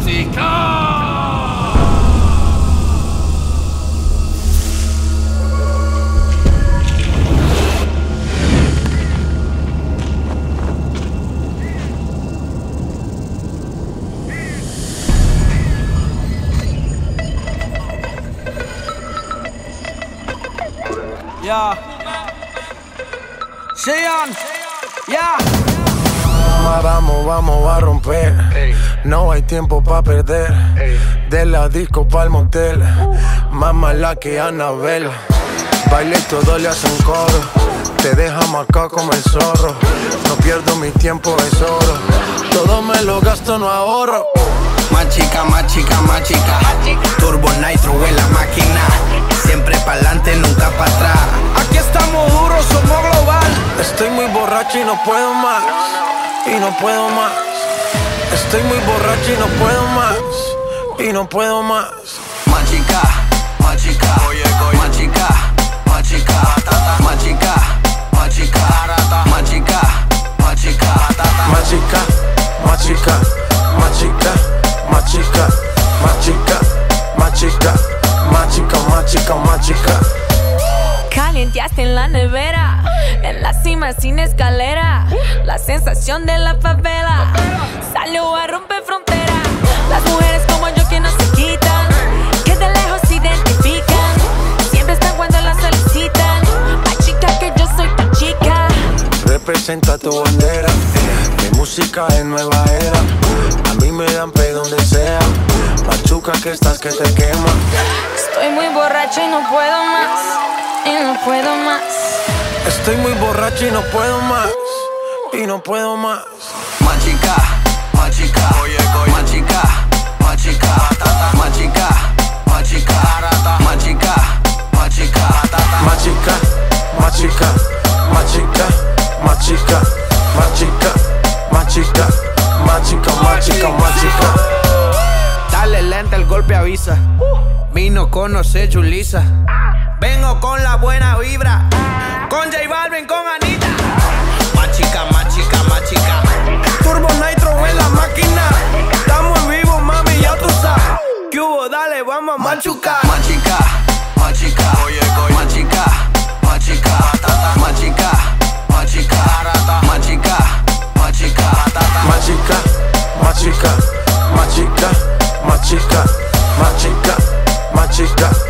Musiker! Ja. Cheyenne. Ja. Vamos, vamos a romper. No hay tiempo para perder. De la disco pa'l motel. Más mala que Anabel. Baile y todo le hacen coro. Te deja marcado como el zorro. No pierdo mi tiempo, es oro. Todo me lo gasto, no ahorro. Más chica, más chica, más chica. Turbo Nitro en la máquina. Siempre pa'lante, nunca para atrás. Aquí estamos duros, somos global. Estoy muy borracho y no puedo más. Y no puedo más. Estoy muy borracho y no puedo más. Y no puedo más. Más chica, más chica. Más chica, más chica. Más chica, más chica. Más chica, más chica. Más chica, más chica, más chica, más chica, más chica, más chica, más chica, más chica, más chica. Calienteaste en la nevera, en la cima sin escalera. La sensación de la favela salió a romper frontera. Las mujeres como yo que no se quitan, que de lejos se identifican. Siempre están cuando las solicitan. Más chica que yo soy tu chica. Representa tu bandera. Mi música es nueva era. A mí me dan pe donde sea. Machuca que estás que te quema. Estoy muy borracho y no puedo más. Y no puedo más. Estoy muy borracho y no puedo más. Y no puedo más. Más chica, más chica. Más chica, más chica. Más chica, más chica. Más chica, más chica. Más chica, más chica, más chica, más chica, más chica, más chica, más chica, más chica, más chica. Dale lenta, el golpe avisa. Vino conoce Julisa. Vengo con la buena vibra. Con J Balvin, con Anita. she got